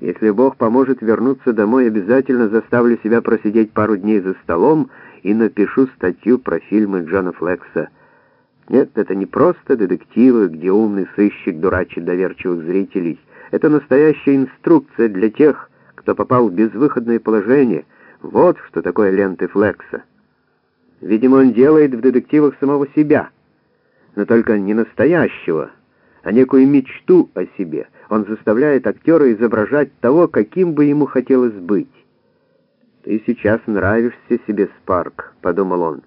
Если Бог поможет вернуться домой, обязательно заставлю себя просидеть пару дней за столом и напишу статью про фильмы Джона Флекса. Нет, это не просто детективы, где умный сыщик дурачит доверчивых зрителей. Это настоящая инструкция для тех, кто попал в безвыходное положение. Вот что такое ленты Флекса. Видимо, он делает в детективах самого себя, но только не настоящего, а некую мечту о себе. Он заставляет актера изображать того, каким бы ему хотелось быть. «Ты сейчас нравишься себе, Спарк», — подумал он.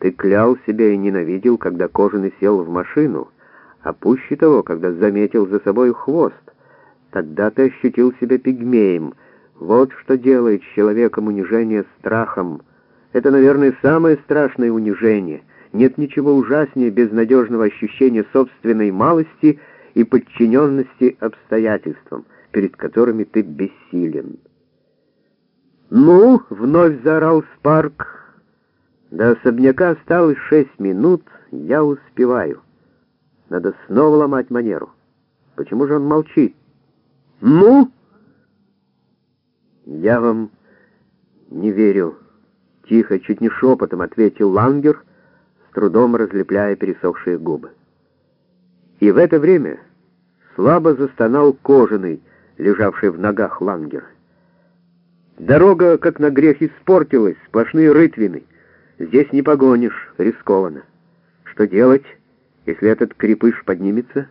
«Ты клял себя и ненавидел, когда Кожаный сел в машину, а пуще того, когда заметил за собой хвост. Тогда ты ощутил себя пигмеем. Вот что делает с человеком унижение страхом. Это, наверное, самое страшное унижение. Нет ничего ужаснее безнадежного ощущения собственной малости и подчиненности обстоятельствам, перед которыми ты бессилен. «Ну!» — вновь заорал Спарк. «До особняка осталось шесть минут, я успеваю. Надо снова ломать манеру. Почему же он молчит?» «Ну?» «Я вам не верю», — тихо, чуть не шепотом ответил Лангер, с трудом разлепляя пересохшие губы. И в это время слабо застонал кожаный, лежавший в ногах Лангера. Дорога, как на грех, испортилась, сплошные рытвины. Здесь не погонишь, рискованно. Что делать, если этот крепыш поднимется?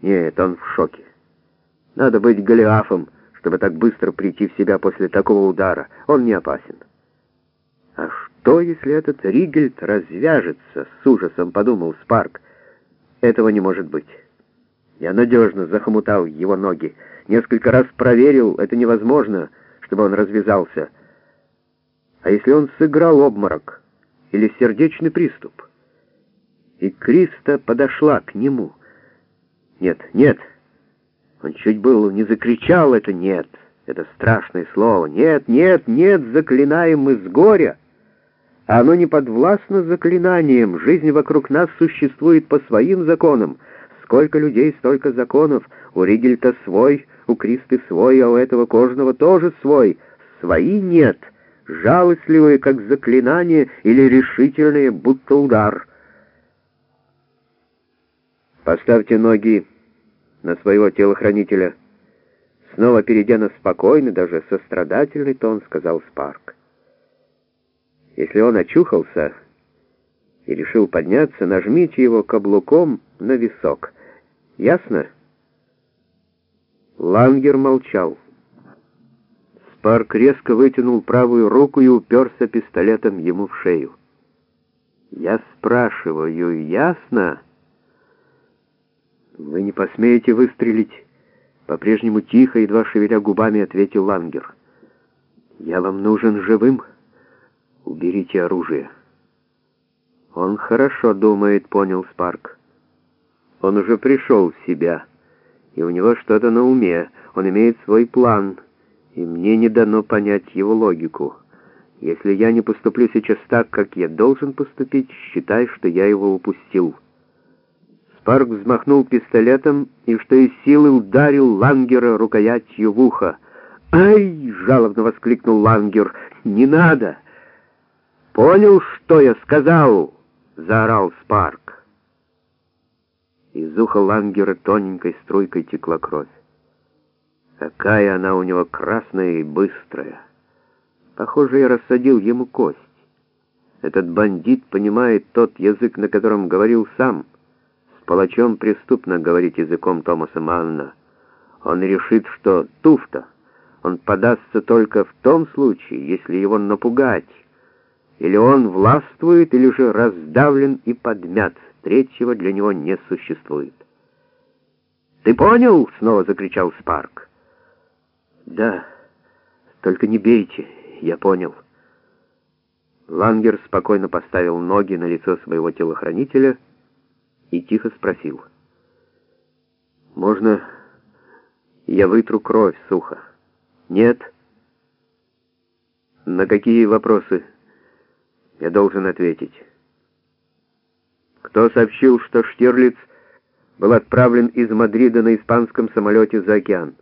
Нет, он в шоке. Надо быть Голиафом, чтобы так быстро прийти в себя после такого удара. Он не опасен. А что, если этот Ригельд развяжется? С ужасом подумал Спарк. Этого не может быть. Я надежно захомутал его ноги. Несколько раз проверил, это невозможно, чтобы он развязался. А если он сыграл обморок или сердечный приступ? И Криста подошла к нему. Нет, нет, он чуть было не закричал это «нет». Это страшное слово. «Нет, нет, нет, заклинаем мы с горя». А оно не подвластно заклинаниям. Жизнь вокруг нас существует по своим законам. Сколько людей, столько законов. У Ригельта свой, у Кристы свой, а у этого кожного тоже свой. Свои нет. Жалостливые, как заклинание, или решительные, будто удар. Поставьте ноги на своего телохранителя. Снова перейдя на спокойный, даже сострадательный тон, сказал Спарк. Если он очухался и решил подняться, нажмите его каблуком на висок. Ясно? Лангер молчал. Спарк резко вытянул правую руку и уперся пистолетом ему в шею. «Я спрашиваю, ясно?» «Вы не посмеете выстрелить?» По-прежнему тихо, едва шевеля губами, ответил Лангер. «Я вам нужен живым. Уберите оружие». «Он хорошо думает», — понял Спарк. «Он уже пришел в себя, и у него что-то на уме. Он имеет свой план, и мне не дано понять его логику. Если я не поступлю сейчас так, как я должен поступить, считай, что я его упустил». Парк взмахнул пистолетом и, что из силы, ударил Лангера рукоятью в ухо. «Ай!» — жалобно воскликнул Лангер. «Не надо!» «Понял, что я сказал?» — заорал Спарк. Из уха Лангера тоненькой струйкой текла кровь. Какая она у него красная и быстрая. Похоже, я рассадил ему кость. Этот бандит понимает тот язык, на котором говорил сам — палачом преступно говорить языком Томаса Манна. Он решит, что туфта. Он подастся только в том случае, если его напугать. Или он властвует, или же раздавлен и подмят. Третьего для него не существует. «Ты понял?» — снова закричал Спарк. «Да, только не бейте, я понял». Лангер спокойно поставил ноги на лицо своего телохранителя и тихо спросил. «Можно я вытру кровь сухо?» «Нет». «На какие вопросы я должен ответить?» «Кто сообщил, что Штирлиц был отправлен из Мадрида на испанском самолете за океан?»